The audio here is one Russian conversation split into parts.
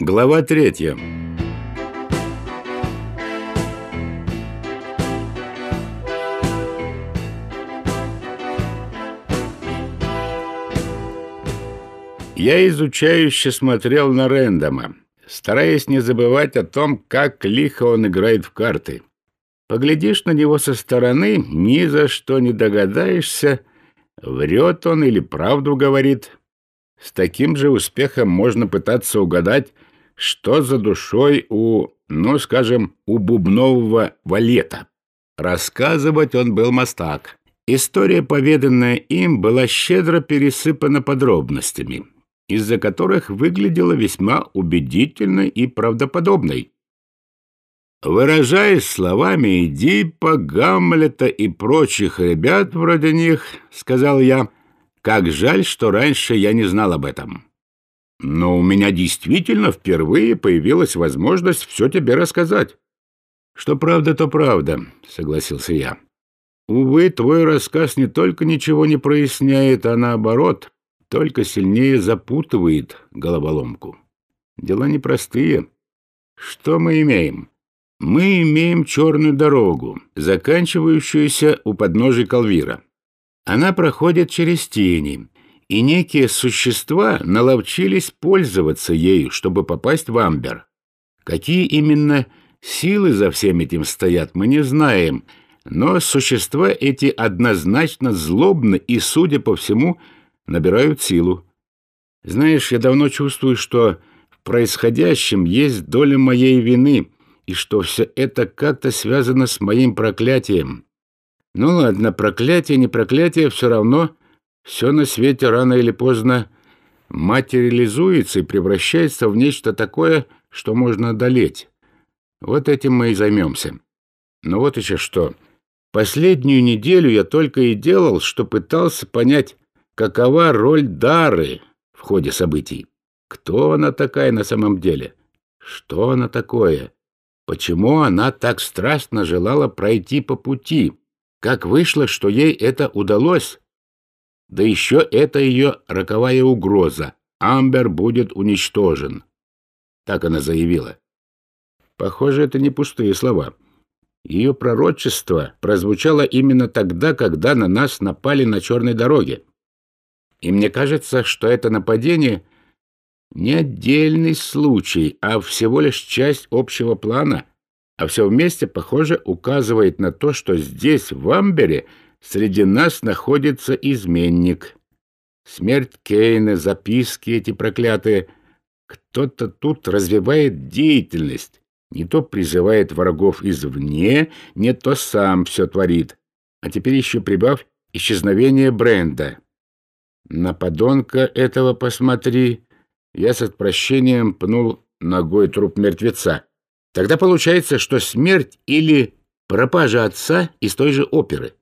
Глава третья. Я изучающе смотрел на Рэндома, стараясь не забывать о том, как лихо он играет в карты. Поглядишь на него со стороны, ни за что не догадаешься, врет он или правду говорит. С таким же успехом можно пытаться угадать, что за душой у, ну, скажем, у бубнового валета. Рассказывать он был мастак. История, поведанная им, была щедро пересыпана подробностями из-за которых выглядела весьма убедительной и правдоподобной. Выражаясь словами Эдипа, Гамлета и прочих ребят вроде них, сказал я, как жаль, что раньше я не знал об этом. Но у меня действительно впервые появилась возможность все тебе рассказать. Что правда, то правда, согласился я. Увы, твой рассказ не только ничего не проясняет, а наоборот, только сильнее запутывает головоломку. Дела непростые. Что мы имеем? Мы имеем черную дорогу, заканчивающуюся у подножия Калвира. Она проходит через тени, и некие существа наловчились пользоваться ею, чтобы попасть в Амбер. Какие именно силы за всем этим стоят, мы не знаем, но существа эти однозначно злобны и, судя по всему, набирают силу. Знаешь, я давно чувствую, что в происходящем есть доля моей вины, и что все это как-то связано с моим проклятием. Ну ладно, проклятие, не проклятие, все равно все на свете рано или поздно материализуется и превращается в нечто такое, что можно одолеть. Вот этим мы и займемся. Но вот еще что. Последнюю неделю я только и делал, что пытался понять, какова роль Дары в ходе событий. Кто она такая на самом деле? Что она такое? Почему она так страстно желала пройти по пути? Как вышло, что ей это удалось? Да еще это ее роковая угроза. Амбер будет уничтожен. Так она заявила. Похоже, это не пустые слова. Ее пророчество прозвучало именно тогда, когда на нас напали на черной дороге. И мне кажется, что это нападение не отдельный случай, а всего лишь часть общего плана, а все вместе, похоже, указывает на то, что здесь, в Амбере, среди нас находится изменник. Смерть Кейна, записки эти проклятые. Кто-то тут развивает деятельность, не то призывает врагов извне, не то сам все творит. А теперь еще прибавь исчезновение бренда. На подонка этого посмотри. Я с отпрощением пнул ногой труп мертвеца. Тогда получается, что смерть или пропажа отца из той же оперы.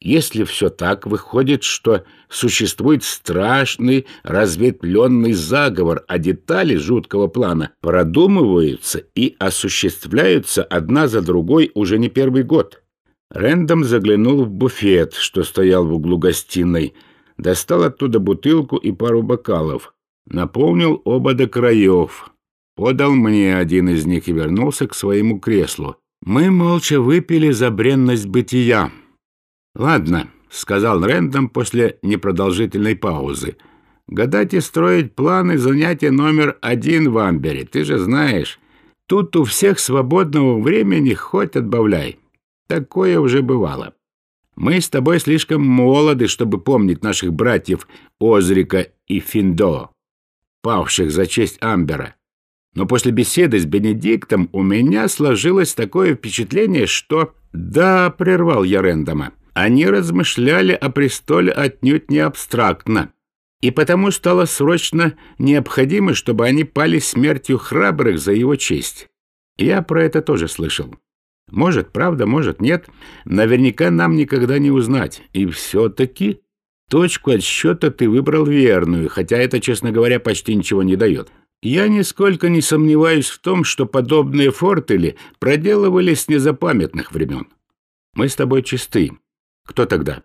Если все так, выходит, что существует страшный разветвленный заговор, а детали жуткого плана продумываются и осуществляются одна за другой уже не первый год. Рэндом заглянул в буфет, что стоял в углу гостиной, достал оттуда бутылку и пару бокалов, наполнил оба до краев, подал мне один из них и вернулся к своему креслу. Мы молча выпили за бренность бытия. «Ладно», — сказал Рэндом после непродолжительной паузы, «гадать и строить планы занятия номер один в Амбере, ты же знаешь. Тут у всех свободного времени хоть отбавляй. Такое уже бывало. Мы с тобой слишком молоды, чтобы помнить наших братьев Озрика и Финдо, павших за честь Амбера. Но после беседы с Бенедиктом у меня сложилось такое впечатление, что... Да, прервал я Рэндома. Они размышляли о престоле отнюдь не абстрактно. И потому стало срочно необходимо, чтобы они пали смертью храбрых за его честь. Я про это тоже слышал. Может, правда, может, нет. Наверняка нам никогда не узнать. И все-таки точку отсчета ты выбрал верную, хотя это, честно говоря, почти ничего не дает. Я нисколько не сомневаюсь в том, что подобные фортели проделывались с незапамятных времен. Мы с тобой чисты. Кто тогда?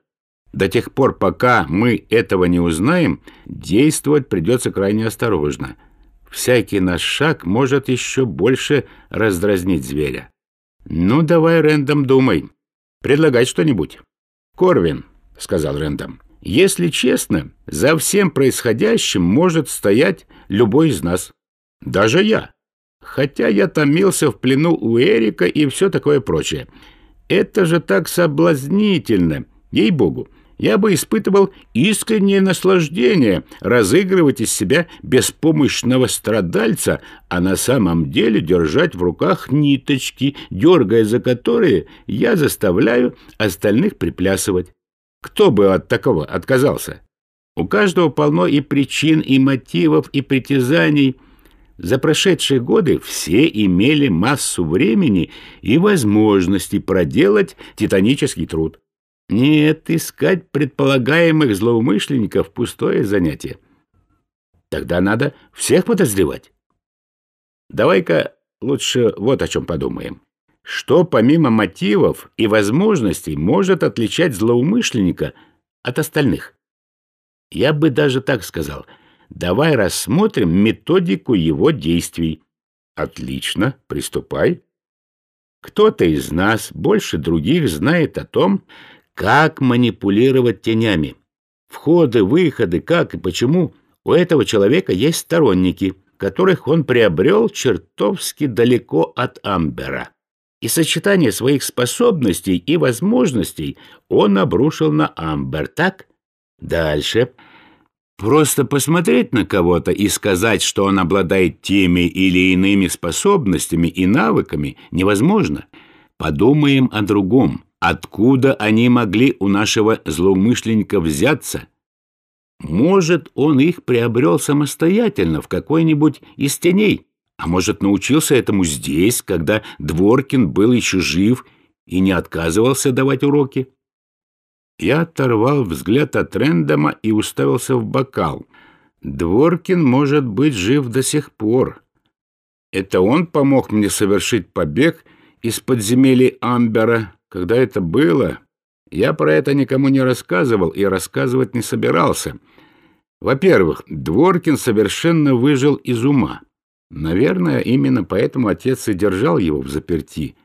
До тех пор, пока мы этого не узнаем, действовать придется крайне осторожно. всякий наш шаг может еще больше раздразнить зверя. Ну, давай, Рэндом, думай. Предлагай что-нибудь. Корвин, — сказал Рэндом, — если честно, за всем происходящим может стоять любой из нас. Даже я. Хотя я томился в плену у Эрика и все такое прочее. Это же так соблазнительно, ей-богу я бы испытывал искреннее наслаждение разыгрывать из себя беспомощного страдальца, а на самом деле держать в руках ниточки, дергая за которые я заставляю остальных приплясывать. Кто бы от такого отказался? У каждого полно и причин, и мотивов, и притязаний. За прошедшие годы все имели массу времени и возможности проделать титанический труд. Нет, искать предполагаемых злоумышленников — пустое занятие. Тогда надо всех подозревать. Давай-ка лучше вот о чем подумаем. Что помимо мотивов и возможностей может отличать злоумышленника от остальных? Я бы даже так сказал. Давай рассмотрим методику его действий. Отлично, приступай. Кто-то из нас больше других знает о том, как манипулировать тенями? Входы, выходы, как и почему? У этого человека есть сторонники, которых он приобрел чертовски далеко от Амбера. И сочетание своих способностей и возможностей он обрушил на Амбер, так? Дальше. Просто посмотреть на кого-то и сказать, что он обладает теми или иными способностями и навыками, невозможно. Подумаем о другом. Откуда они могли у нашего злоумышленника взяться? Может, он их приобрел самостоятельно в какой-нибудь из теней, а может, научился этому здесь, когда Дворкин был еще жив и не отказывался давать уроки? Я оторвал взгляд от Рэндома и уставился в бокал. Дворкин может быть жив до сих пор. Это он помог мне совершить побег из подземелья Амбера, когда это было, я про это никому не рассказывал и рассказывать не собирался. Во-первых, Дворкин совершенно выжил из ума. Наверное, именно поэтому отец и держал его в заперти.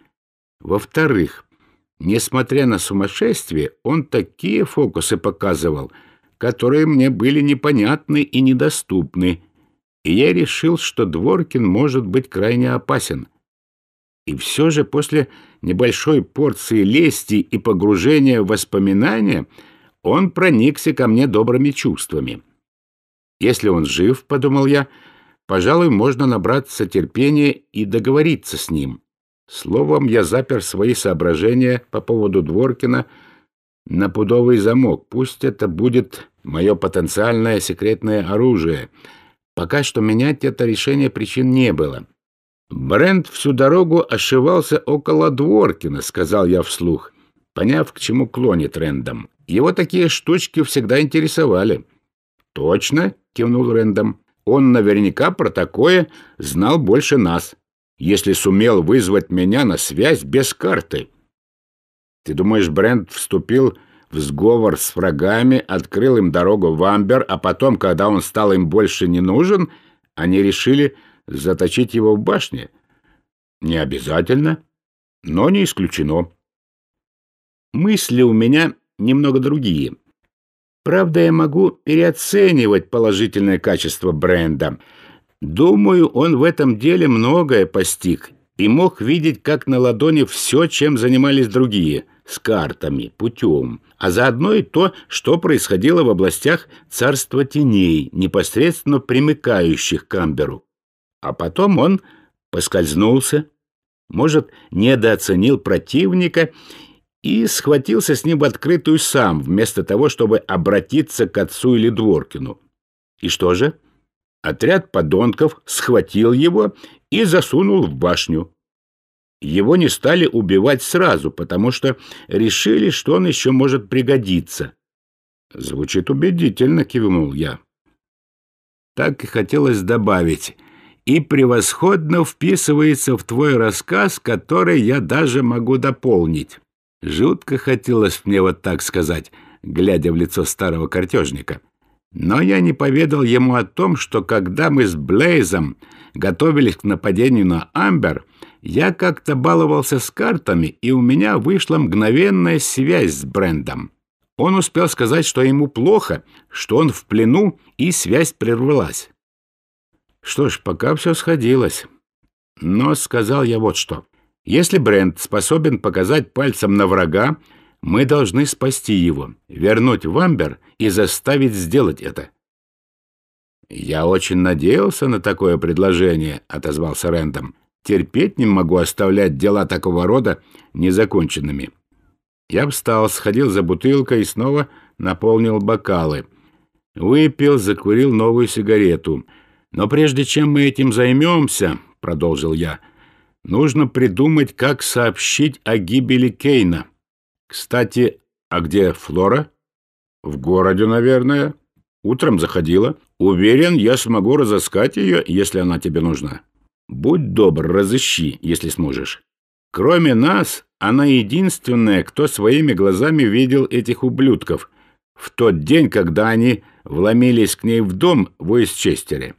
Во-вторых, несмотря на сумасшествие, он такие фокусы показывал, которые мне были непонятны и недоступны, и я решил, что Дворкин может быть крайне опасен. И все же после небольшой порции лести и погружения в воспоминания он проникся ко мне добрыми чувствами. Если он жив, — подумал я, — пожалуй, можно набраться терпения и договориться с ним. Словом, я запер свои соображения по поводу Дворкина на пудовый замок. Пусть это будет мое потенциальное секретное оружие. Пока что менять это решение причин не было. Брент всю дорогу ошивался около Дворкина, сказал я вслух, поняв, к чему клонит Рэндом. Его такие штучки всегда интересовали. Точно, кивнул Рэндом. Он наверняка про такое знал больше нас, если сумел вызвать меня на связь без карты. Ты думаешь, Брент вступил в сговор с врагами, открыл им дорогу в Амбер, а потом, когда он стал им больше не нужен, они решили заточить его в башне? Не обязательно, но не исключено. Мысли у меня немного другие. Правда, я могу переоценивать положительное качество бренда. Думаю, он в этом деле многое постиг и мог видеть как на ладони все, чем занимались другие, с картами, путем, а заодно и то, что происходило в областях царства теней, непосредственно примыкающих к Амберу. А потом он поскользнулся, может, недооценил противника и схватился с ним в открытую сам, вместо того, чтобы обратиться к отцу или Дворкину. И что же? Отряд подонков схватил его и засунул в башню. Его не стали убивать сразу, потому что решили, что он еще может пригодиться. Звучит убедительно, кивнул я. Так и хотелось добавить и превосходно вписывается в твой рассказ, который я даже могу дополнить. Жутко хотелось мне вот так сказать, глядя в лицо старого картежника. Но я не поведал ему о том, что когда мы с Блейзом готовились к нападению на Амбер, я как-то баловался с картами, и у меня вышла мгновенная связь с Брендом. Он успел сказать, что ему плохо, что он в плену, и связь прервалась. Что ж, пока все сходилось. Но сказал я вот что. Если Брент способен показать пальцем на врага, мы должны спасти его, вернуть в Амбер и заставить сделать это. «Я очень надеялся на такое предложение», — отозвался Рэндом. «Терпеть не могу оставлять дела такого рода незаконченными». Я встал, сходил за бутылкой и снова наполнил бокалы. Выпил, закурил новую сигарету. «Но прежде чем мы этим займемся», — продолжил я, — «нужно придумать, как сообщить о гибели Кейна». Кстати, а где Флора? В городе, наверное. Утром заходила. Уверен, я смогу разыскать ее, если она тебе нужна. Будь добр, разыщи, если сможешь. Кроме нас, она единственная, кто своими глазами видел этих ублюдков в тот день, когда они вломились к ней в дом в Уэстчестере.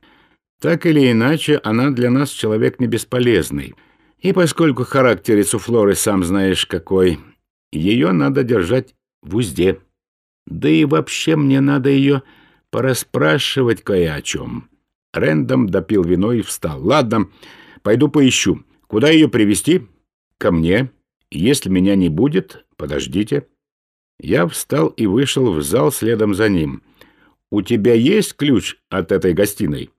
Так или иначе, она для нас человек не бесполезный. И поскольку характерец у Флоры сам знаешь какой, ее надо держать в узде. Да и вообще мне надо ее пораспрашивать кое о чем. Рэндом допил вино и встал. Ладно, пойду поищу. Куда ее привести? Ко мне. Если меня не будет, подождите. Я встал и вышел в зал следом за ним. «У тебя есть ключ от этой гостиной?»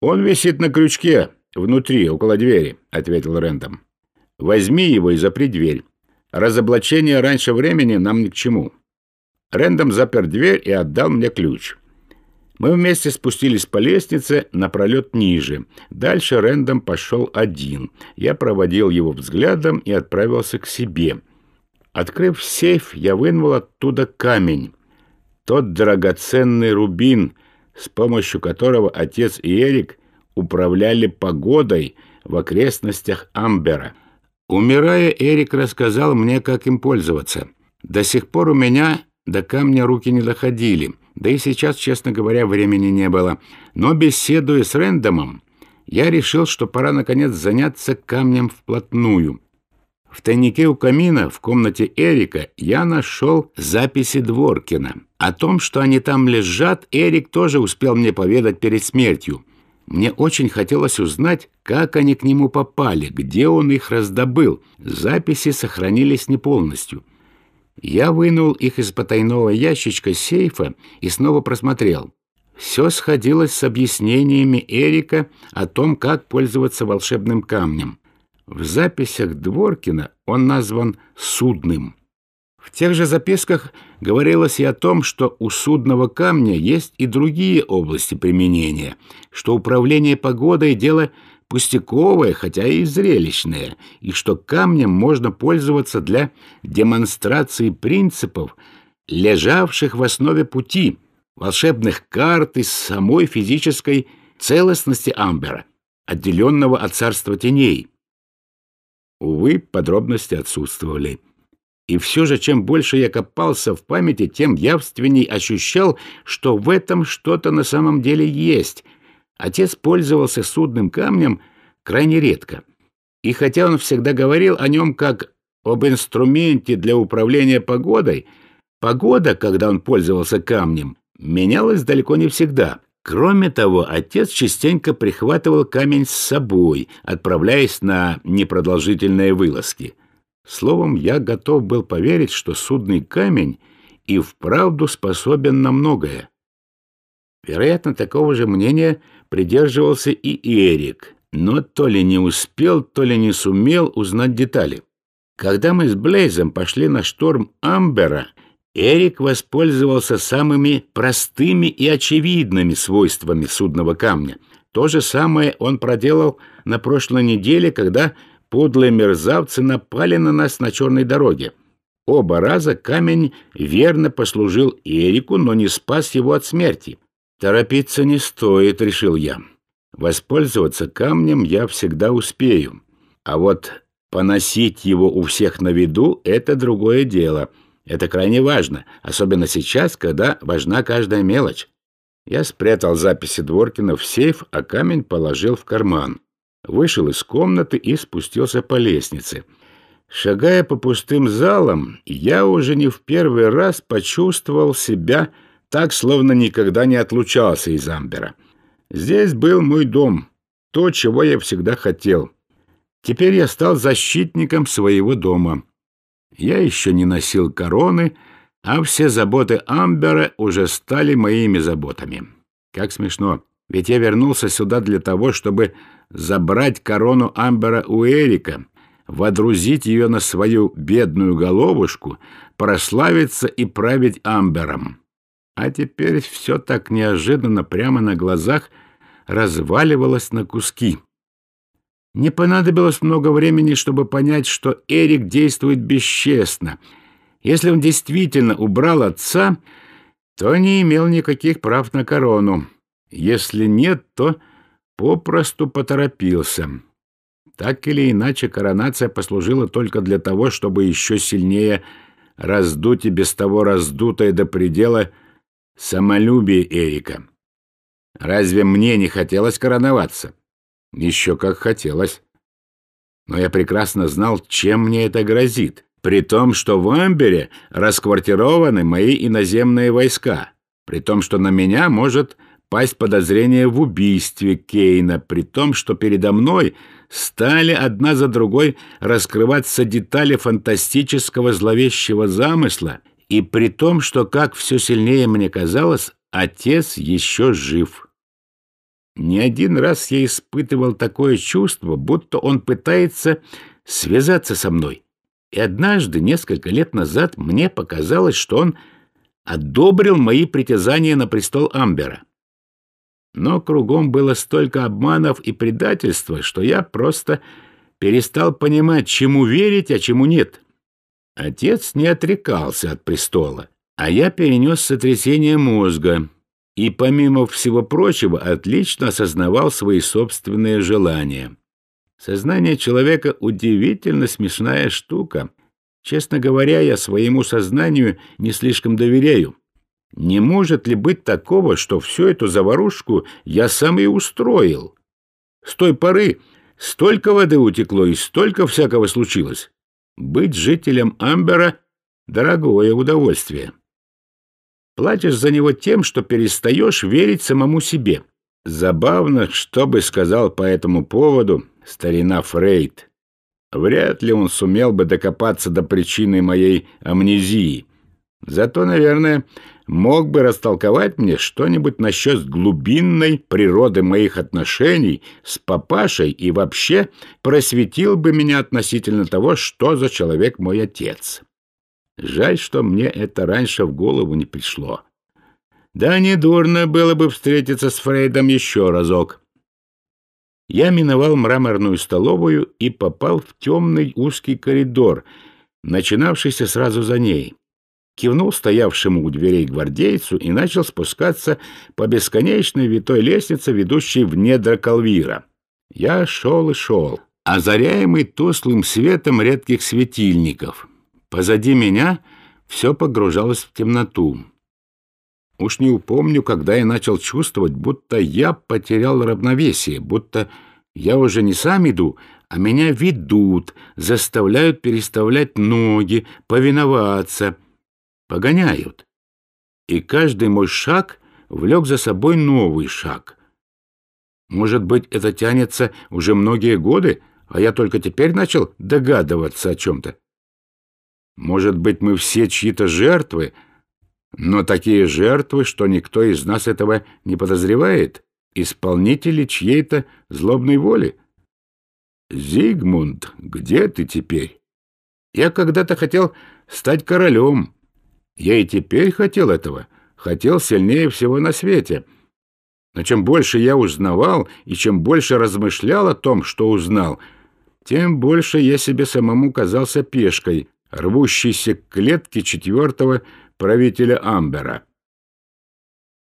«Он висит на крючке, внутри, около двери», — ответил Рэндом. «Возьми его и запри дверь. Разоблачение раньше времени нам ни к чему. Рэндом запер дверь и отдал мне ключ. Мы вместе спустились по лестнице напролет ниже. Дальше Рэндом пошел один. Я проводил его взглядом и отправился к себе. Открыв сейф, я вынул оттуда камень. Тот драгоценный рубин, с помощью которого отец и Эрик управляли погодой в окрестностях Амбера — Умирая, Эрик рассказал мне, как им пользоваться. До сих пор у меня до камня руки не доходили, да и сейчас, честно говоря, времени не было. Но беседуя с Рэндомом, я решил, что пора, наконец, заняться камнем вплотную. В тайнике у камина в комнате Эрика я нашел записи Дворкина. О том, что они там лежат, Эрик тоже успел мне поведать перед смертью. Мне очень хотелось узнать, как они к нему попали, где он их раздобыл. Записи сохранились не полностью. Я вынул их из потайного ящичка сейфа и снова просмотрел. Все сходилось с объяснениями Эрика о том, как пользоваться волшебным камнем. В записях Дворкина он назван «судным». В тех же записках говорилось и о том, что у судного камня есть и другие области применения, что управление погодой – дело пустяковое, хотя и зрелищное, и что камнем можно пользоваться для демонстрации принципов, лежавших в основе пути, волшебных карт и самой физической целостности Амбера, отделенного от царства теней. Увы, подробности отсутствовали. И все же, чем больше я копался в памяти, тем явственней ощущал, что в этом что-то на самом деле есть. Отец пользовался судным камнем крайне редко. И хотя он всегда говорил о нем как об инструменте для управления погодой, погода, когда он пользовался камнем, менялась далеко не всегда. Кроме того, отец частенько прихватывал камень с собой, отправляясь на непродолжительные вылазки — Словом, я готов был поверить, что судный камень и вправду способен на многое. Вероятно, такого же мнения придерживался и Эрик, но то ли не успел, то ли не сумел узнать детали. Когда мы с Блейзом пошли на шторм Амбера, Эрик воспользовался самыми простыми и очевидными свойствами судного камня. То же самое он проделал на прошлой неделе, когда подлые мерзавцы напали на нас на черной дороге. Оба раза камень верно послужил Эрику, но не спас его от смерти. «Торопиться не стоит», — решил я. «Воспользоваться камнем я всегда успею. А вот поносить его у всех на виду — это другое дело. Это крайне важно, особенно сейчас, когда важна каждая мелочь. Я спрятал записи Дворкина в сейф, а камень положил в карман. Вышел из комнаты и спустился по лестнице. Шагая по пустым залам, я уже не в первый раз почувствовал себя так, словно никогда не отлучался из Амбера. Здесь был мой дом, то, чего я всегда хотел. Теперь я стал защитником своего дома. Я еще не носил короны, а все заботы Амбера уже стали моими заботами. Как смешно, ведь я вернулся сюда для того, чтобы забрать корону Амбера у Эрика, водрузить ее на свою бедную головушку, прославиться и править Амбером. А теперь все так неожиданно прямо на глазах разваливалось на куски. Не понадобилось много времени, чтобы понять, что Эрик действует бесчестно. Если он действительно убрал отца, то не имел никаких прав на корону. Если нет, то попросту поторопился. Так или иначе, коронация послужила только для того, чтобы еще сильнее раздуть и без того раздутое до предела самолюбие Эрика. Разве мне не хотелось короноваться? Еще как хотелось. Но я прекрасно знал, чем мне это грозит, при том, что в Амбере расквартированы мои иноземные войска, при том, что на меня может пасть подозрение в убийстве Кейна, при том, что передо мной стали одна за другой раскрываться детали фантастического зловещего замысла, и при том, что, как все сильнее мне казалось, отец еще жив. Не один раз я испытывал такое чувство, будто он пытается связаться со мной. И однажды, несколько лет назад, мне показалось, что он одобрил мои притязания на престол Амбера. Но кругом было столько обманов и предательства, что я просто перестал понимать, чему верить, а чему нет. Отец не отрекался от престола, а я перенес сотрясение мозга и, помимо всего прочего, отлично осознавал свои собственные желания. Сознание человека — удивительно смешная штука. Честно говоря, я своему сознанию не слишком доверяю. Не может ли быть такого, что всю эту заварушку я сам и устроил? С той поры столько воды утекло и столько всякого случилось. Быть жителем Амбера — дорогое удовольствие. Платишь за него тем, что перестаешь верить самому себе. Забавно, что бы сказал по этому поводу старина Фрейд. Вряд ли он сумел бы докопаться до причины моей амнезии. Зато, наверное, мог бы растолковать мне что-нибудь насчет глубинной природы моих отношений с папашей и вообще просветил бы меня относительно того, что за человек мой отец. Жаль, что мне это раньше в голову не пришло. Да недурно было бы встретиться с Фрейдом еще разок. Я миновал мраморную столовую и попал в темный узкий коридор, начинавшийся сразу за ней. Кивнул стоявшему у дверей гвардейцу и начал спускаться по бесконечной витой лестнице, ведущей в недра Калвира. Я шел и шел, озаряемый тусклым светом редких светильников — Позади меня все погружалось в темноту. Уж не упомню, когда я начал чувствовать, будто я потерял равновесие, будто я уже не сам иду, а меня ведут, заставляют переставлять ноги, повиноваться, погоняют. И каждый мой шаг влек за собой новый шаг. Может быть, это тянется уже многие годы, а я только теперь начал догадываться о чем-то. Может быть, мы все чьи-то жертвы, но такие жертвы, что никто из нас этого не подозревает, исполнители чьей-то злобной воли. Зигмунд, где ты теперь? Я когда-то хотел стать королем. Я и теперь хотел этого, хотел сильнее всего на свете. Но чем больше я узнавал и чем больше размышлял о том, что узнал, тем больше я себе самому казался пешкой — рвущейся к клетке четвертого правителя Амбера.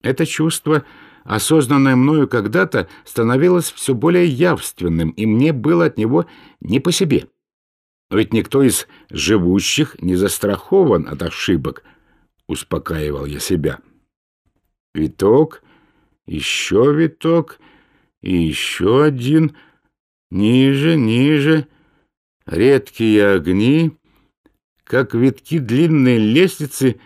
Это чувство, осознанное мною когда-то, становилось все более явственным, и мне было от него не по себе. Ведь никто из живущих не застрахован от ошибок, успокаивал я себя. Виток Еще виток и еще один. Ниже, ниже. Редкие огни. Как витки длинной лестницы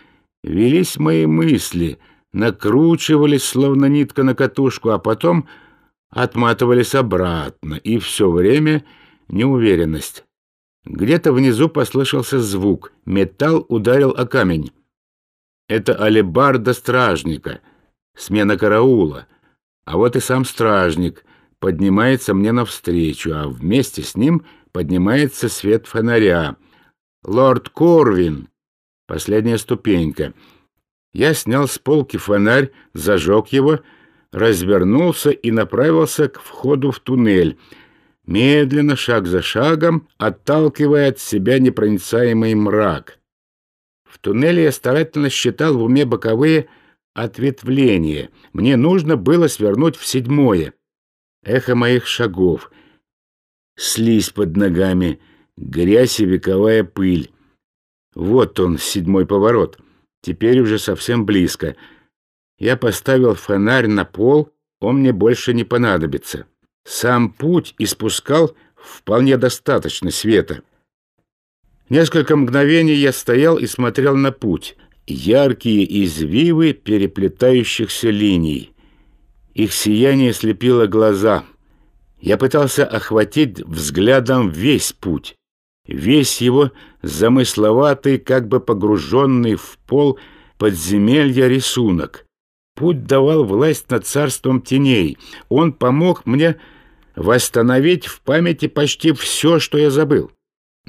велись мои мысли, накручивались, словно нитка на катушку, а потом отматывались обратно, и все время неуверенность. Где-то внизу послышался звук. Металл ударил о камень. Это алебарда стражника, смена караула. А вот и сам стражник поднимается мне навстречу, а вместе с ним поднимается свет фонаря. Лорд Корвин. Последняя ступенька. Я снял с полки фонарь, зажег его, развернулся и направился к входу в туннель, медленно, шаг за шагом, отталкивая от себя непроницаемый мрак. В туннеле я старательно считал в уме боковые ответвления. Мне нужно было свернуть в седьмое. Эхо моих шагов. Слизь под ногами, грязь и вековая пыль. Вот он, седьмой поворот. Теперь уже совсем близко. Я поставил фонарь на пол, он мне больше не понадобится. Сам путь испускал вполне достаточно света. Несколько мгновений я стоял и смотрел на путь. Яркие извивы переплетающихся линий. Их сияние слепило глаза. Я пытался охватить взглядом весь путь. Весь его замысловатый, как бы погруженный в пол подземелья рисунок. Путь давал власть над царством теней. Он помог мне восстановить в памяти почти все, что я забыл.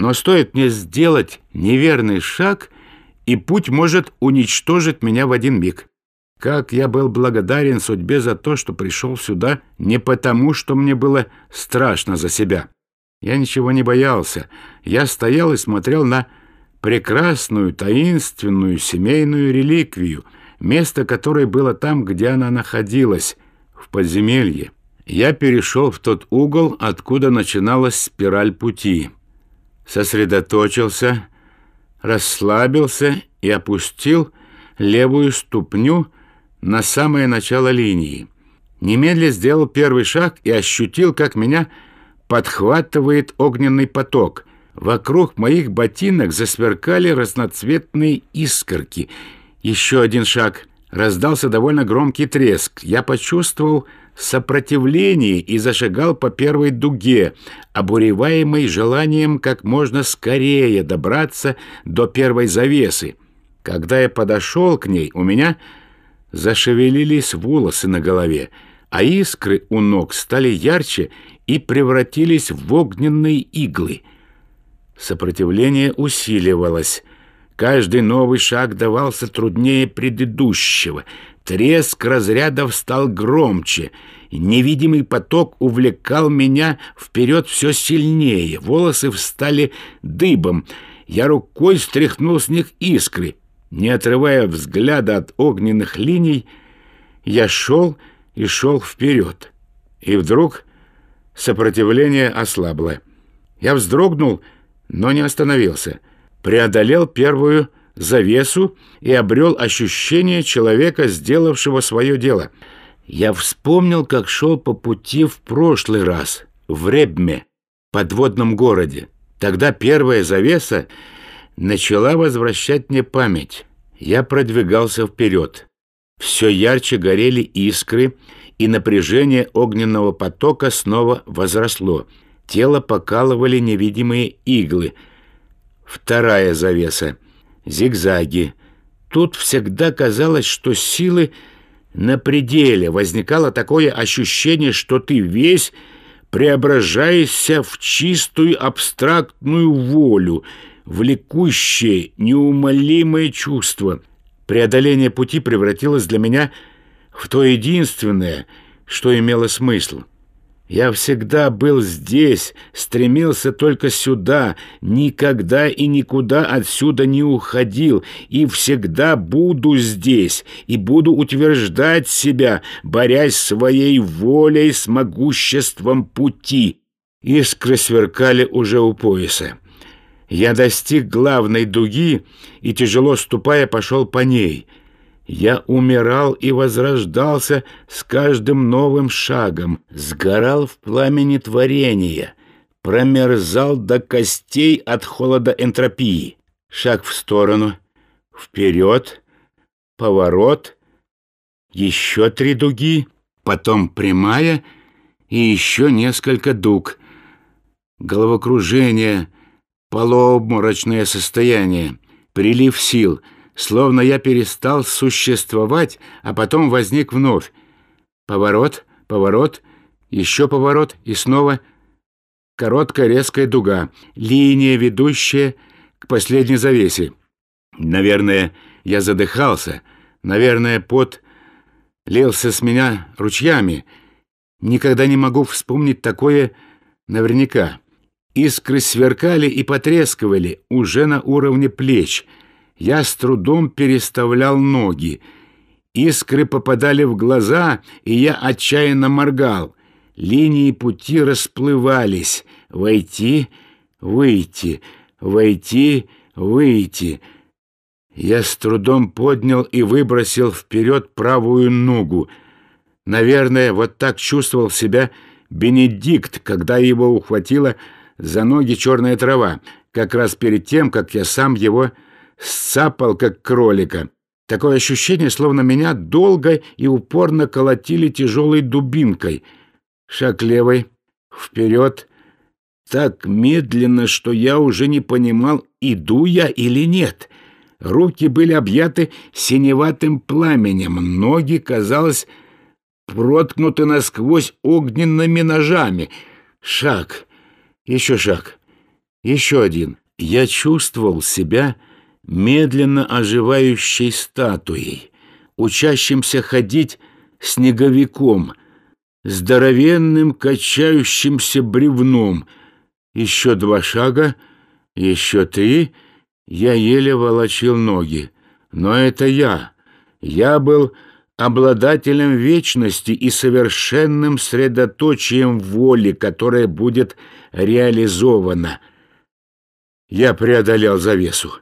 Но стоит мне сделать неверный шаг, и путь может уничтожить меня в один миг. Как я был благодарен судьбе за то, что пришел сюда не потому, что мне было страшно за себя. Я ничего не боялся. Я стоял и смотрел на прекрасную, таинственную семейную реликвию, место которой было там, где она находилась, в подземелье. Я перешел в тот угол, откуда начиналась спираль пути сосредоточился, расслабился и опустил левую ступню на самое начало линии. Немедля сделал первый шаг и ощутил, как меня подхватывает огненный поток. Вокруг моих ботинок засверкали разноцветные искорки. Еще один шаг. Раздался довольно громкий треск. Я почувствовал сопротивление и зашагал по первой дуге, обуреваемый желанием как можно скорее добраться до первой завесы. Когда я подошел к ней, у меня зашевелились волосы на голове, а искры у ног стали ярче и превратились в огненные иглы. Сопротивление усиливалось. Каждый новый шаг давался труднее предыдущего — Треск разрядов стал громче. Невидимый поток увлекал меня вперед все сильнее. Волосы встали дыбом. Я рукой стряхнул с них искры. Не отрывая взгляда от огненных линий, я шел и шел вперед. И вдруг сопротивление ослабло. Я вздрогнул, но не остановился. Преодолел первую завесу и обрел ощущение человека, сделавшего свое дело. Я вспомнил, как шел по пути в прошлый раз, в Ребме, подводном городе. Тогда первая завеса начала возвращать мне память. Я продвигался вперед. Все ярче горели искры, и напряжение огненного потока снова возросло. Тело покалывали невидимые иглы. Вторая завеса — зигзаги. Тут всегда казалось, что силы на пределе. Возникало такое ощущение, что ты весь преображаешься в чистую абстрактную волю, влекущее, неумолимое чувство. Преодоление пути превратилось для меня в то единственное, что имело смысл. Я всегда был здесь, стремился только сюда, никогда и никуда отсюда не уходил, и всегда буду здесь, и буду утверждать себя, борясь своей волей с могуществом пути. Искры сверкали уже у пояса. Я достиг главной дуги и, тяжело ступая, пошел по ней — Я умирал и возрождался с каждым новым шагом, сгорал в пламени творения, промерзал до костей от холода энтропии. Шаг в сторону, вперед, поворот, еще три дуги, потом прямая и еще несколько дуг. Головокружение, полуобморочное состояние, прилив сил, словно я перестал существовать, а потом возник вновь. Поворот, поворот, еще поворот и снова короткая резкая дуга, линия, ведущая к последней завесе. Наверное, я задыхался, наверное, пот лился с меня ручьями. Никогда не могу вспомнить такое наверняка. Искры сверкали и потрескивали уже на уровне плеч. Я с трудом переставлял ноги. Искры попадали в глаза, и я отчаянно моргал. Линии пути расплывались. Войти, выйти, войти, выйти. Я с трудом поднял и выбросил вперед правую ногу. Наверное, вот так чувствовал себя Бенедикт, когда его ухватила за ноги черная трава, как раз перед тем, как я сам его сцапал, как кролика. Такое ощущение, словно меня долго и упорно колотили тяжелой дубинкой. Шаг левой, вперед, так медленно, что я уже не понимал, иду я или нет. Руки были объяты синеватым пламенем, ноги, казалось, проткнуты насквозь огненными ножами. Шаг, еще шаг, еще один. Я чувствовал себя медленно оживающей статуей, учащимся ходить снеговиком, здоровенным качающимся бревном. Еще два шага, еще три — я еле волочил ноги. Но это я. Я был обладателем вечности и совершенным средоточием воли, которое будет реализовано. Я преодолел завесу.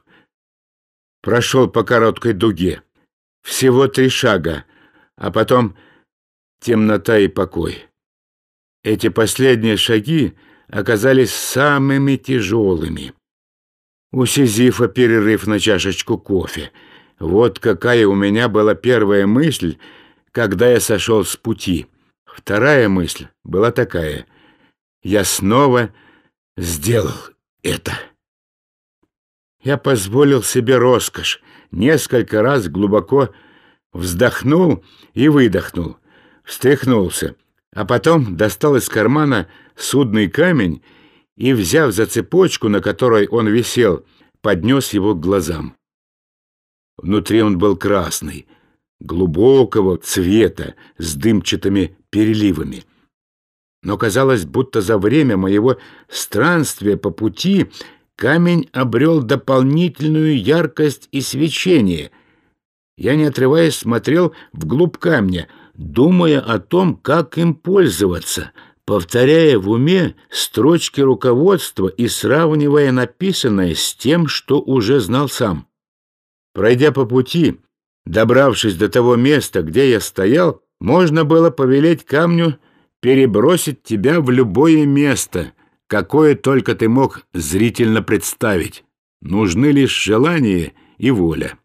Прошел по короткой дуге. Всего три шага, а потом темнота и покой. Эти последние шаги оказались самыми тяжелыми. У Сизифа перерыв на чашечку кофе. Вот какая у меня была первая мысль, когда я сошел с пути. Вторая мысль была такая. Я снова сделал это. Я позволил себе роскошь, несколько раз глубоко вздохнул и выдохнул, встряхнулся, а потом достал из кармана судный камень и, взяв за цепочку, на которой он висел, поднес его к глазам. Внутри он был красный, глубокого цвета, с дымчатыми переливами. Но казалось, будто за время моего странствия по пути камень обрел дополнительную яркость и свечение. Я, не отрываясь, смотрел вглубь камня, думая о том, как им пользоваться — повторяя в уме строчки руководства и сравнивая написанное с тем, что уже знал сам. Пройдя по пути, добравшись до того места, где я стоял, можно было повелеть камню перебросить тебя в любое место, какое только ты мог зрительно представить. Нужны лишь желание и воля.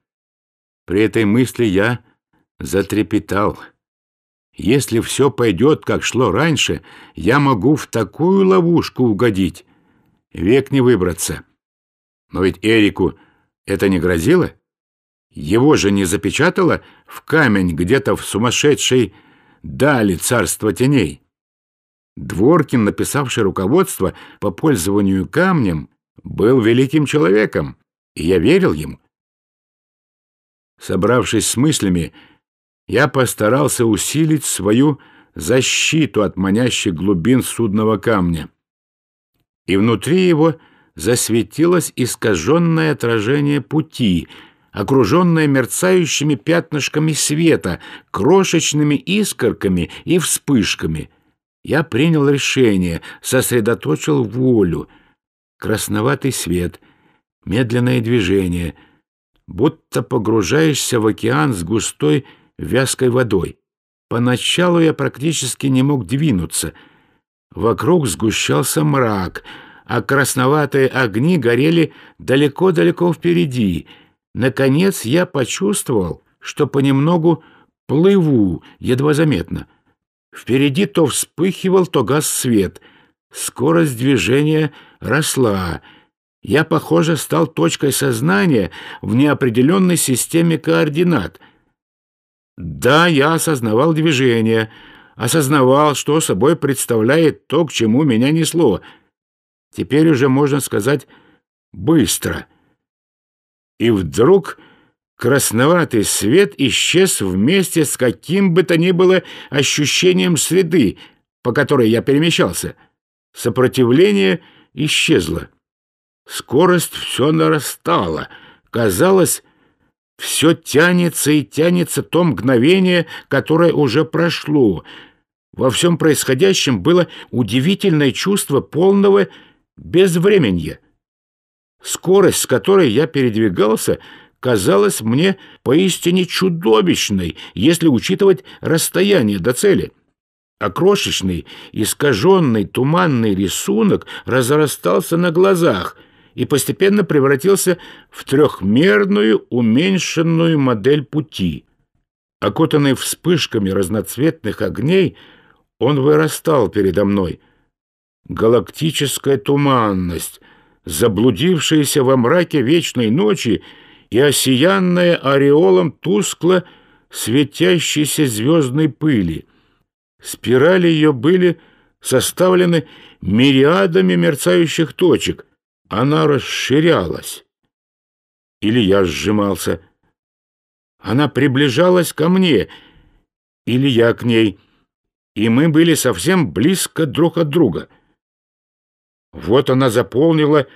При этой мысли я затрепетал. Если все пойдет, как шло раньше, я могу в такую ловушку угодить. Век не выбраться. Но ведь Эрику это не грозило? Его же не запечатало в камень где-то в сумасшедшей дали царства теней. Дворкин, написавший руководство по пользованию камнем, был великим человеком, и я верил ему. Собравшись с мыслями, я постарался усилить свою защиту от манящих глубин судного камня. И внутри его засветилось искаженное отражение пути, окруженное мерцающими пятнышками света, крошечными искорками и вспышками. Я принял решение, сосредоточил волю. Красноватый свет, медленное движение, будто погружаешься в океан с густой вязкой водой. Поначалу я практически не мог двинуться. Вокруг сгущался мрак, а красноватые огни горели далеко-далеко впереди. Наконец я почувствовал, что понемногу плыву, едва заметно. Впереди то вспыхивал, то гас свет. Скорость движения росла. Я, похоже, стал точкой сознания в неопределенной системе координат. Да, я осознавал движение, осознавал, что собой представляет то, к чему меня несло. Теперь уже можно сказать «быстро». И вдруг красноватый свет исчез вместе с каким бы то ни было ощущением среды, по которой я перемещался. Сопротивление исчезло. Скорость все нарастала. Казалось, все тянется и тянется то мгновение, которое уже прошло. Во всем происходящем было удивительное чувство полного безвременья. Скорость, с которой я передвигался, казалась мне поистине чудовищной, если учитывать расстояние до цели. А крошечный, искаженный, туманный рисунок разрастался на глазах и постепенно превратился в трехмерную, уменьшенную модель пути. Окутанный вспышками разноцветных огней, он вырастал передо мной. Галактическая туманность, заблудившаяся во мраке вечной ночи и осиянная ореолом тускло светящейся звездной пыли. Спирали ее были составлены мириадами мерцающих точек. Она расширялась. Или я сжимался. Она приближалась ко мне, или я к ней, и мы были совсем близко друг от друга — вот она заполнила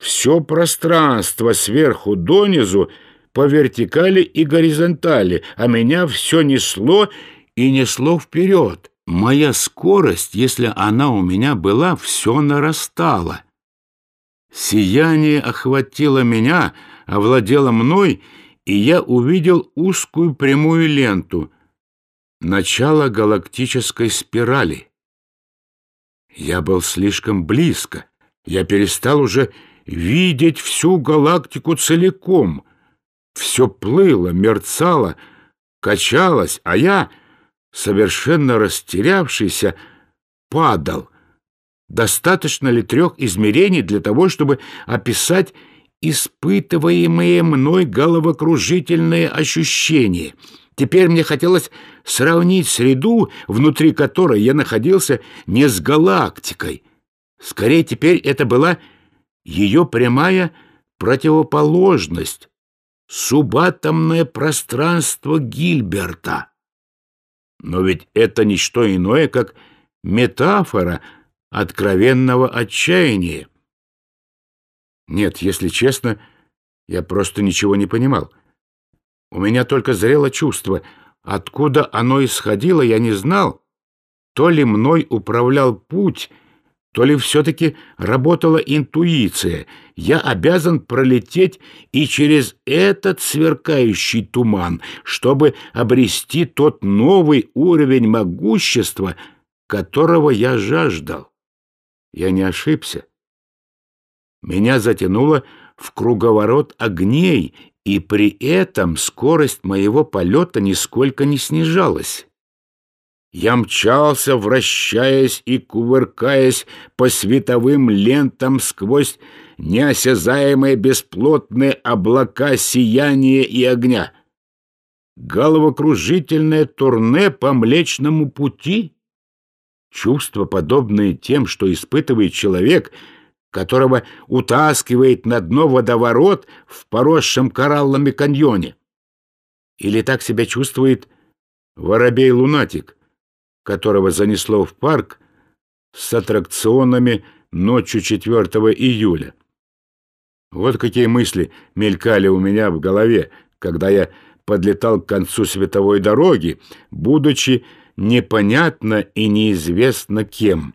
все пространство сверху донизу по вертикали и горизонтали, а меня все несло и несло вперед. Моя скорость, если она у меня была, все нарастала. Сияние охватило меня, овладело мной, и я увидел узкую прямую ленту — начало галактической спирали. Я был слишком близко. Я перестал уже видеть всю галактику целиком. Все плыло, мерцало, качалось, а я, совершенно растерявшийся, падал. Достаточно ли трех измерений для того, чтобы описать испытываемые мной головокружительные ощущения — Теперь мне хотелось сравнить среду, внутри которой я находился, не с галактикой. Скорее, теперь это была ее прямая противоположность, субатомное пространство Гильберта. Но ведь это не что иное, как метафора откровенного отчаяния. Нет, если честно, я просто ничего не понимал. У меня только зрело чувство. Откуда оно исходило, я не знал. То ли мной управлял путь, то ли все-таки работала интуиция. Я обязан пролететь и через этот сверкающий туман, чтобы обрести тот новый уровень могущества, которого я жаждал. Я не ошибся. Меня затянуло в круговорот огней и при этом скорость моего полета нисколько не снижалась. Я мчался, вращаясь и кувыркаясь по световым лентам сквозь неосязаемые бесплотные облака сияния и огня. Головокружительное турне по Млечному пути? Чувства, подобные тем, что испытывает человек — которого утаскивает на дно водоворот в поросшем кораллами каньоне. Или так себя чувствует воробей-лунатик, которого занесло в парк с аттракционами ночью 4 июля. Вот какие мысли мелькали у меня в голове, когда я подлетал к концу световой дороги, будучи непонятно и неизвестно кем.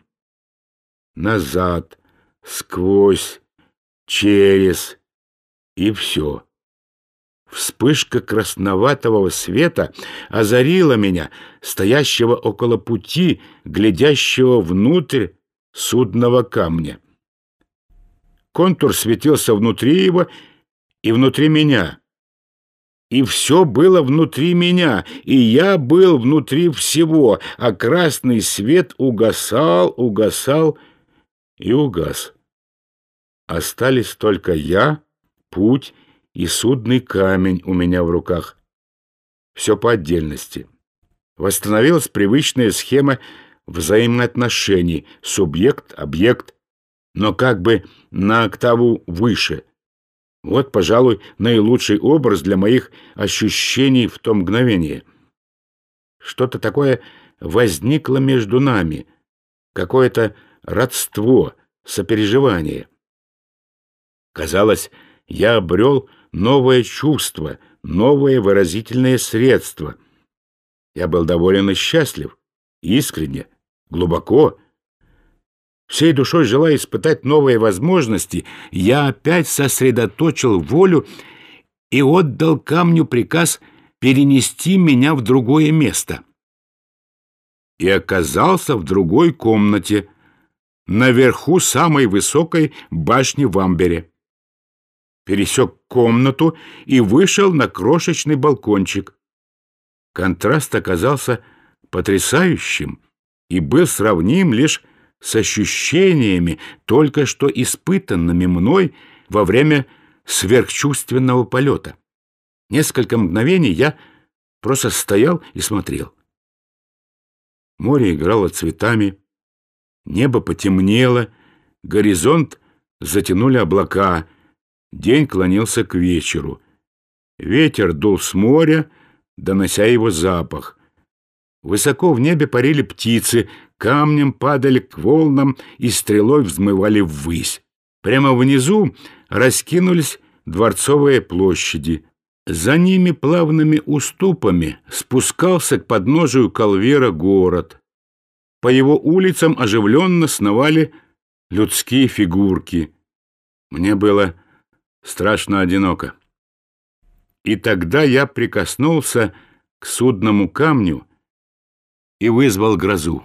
Назад, сквозь, через и все. Вспышка красноватого света озарила меня, стоящего около пути, глядящего внутрь судного камня. Контур светился внутри его и внутри меня. И все было внутри меня, и я был внутри всего, а красный свет угасал, угасал и угас. Остались только я, путь и судный камень у меня в руках. Все по отдельности. Восстановилась привычная схема взаимоотношений субъект-объект, но как бы на октаву выше. Вот, пожалуй, наилучший образ для моих ощущений в то мгновение. Что-то такое возникло между нами, какое-то родство, сопереживание. Казалось, я обрел новое чувство, новое выразительное средство. Я был доволен и счастлив, искренне, глубоко. Всей душой желая испытать новые возможности, я опять сосредоточил волю и отдал камню приказ перенести меня в другое место. И оказался в другой комнате, наверху самой высокой башни в Амбере пересек комнату и вышел на крошечный балкончик. Контраст оказался потрясающим и был сравним лишь с ощущениями, только что испытанными мной во время сверхчувственного полета. Несколько мгновений я просто стоял и смотрел. Море играло цветами, небо потемнело, горизонт затянули облака — День клонился к вечеру. Ветер дул с моря, донося его запах. Высоко в небе парили птицы, камнем падали к волнам и стрелой взмывали ввысь. Прямо внизу раскинулись дворцовые площади. За ними плавными уступами спускался к подножию Калвера город. По его улицам оживленно сновали людские фигурки. Мне было страшно одиноко. И тогда я прикоснулся к судному камню и вызвал грозу.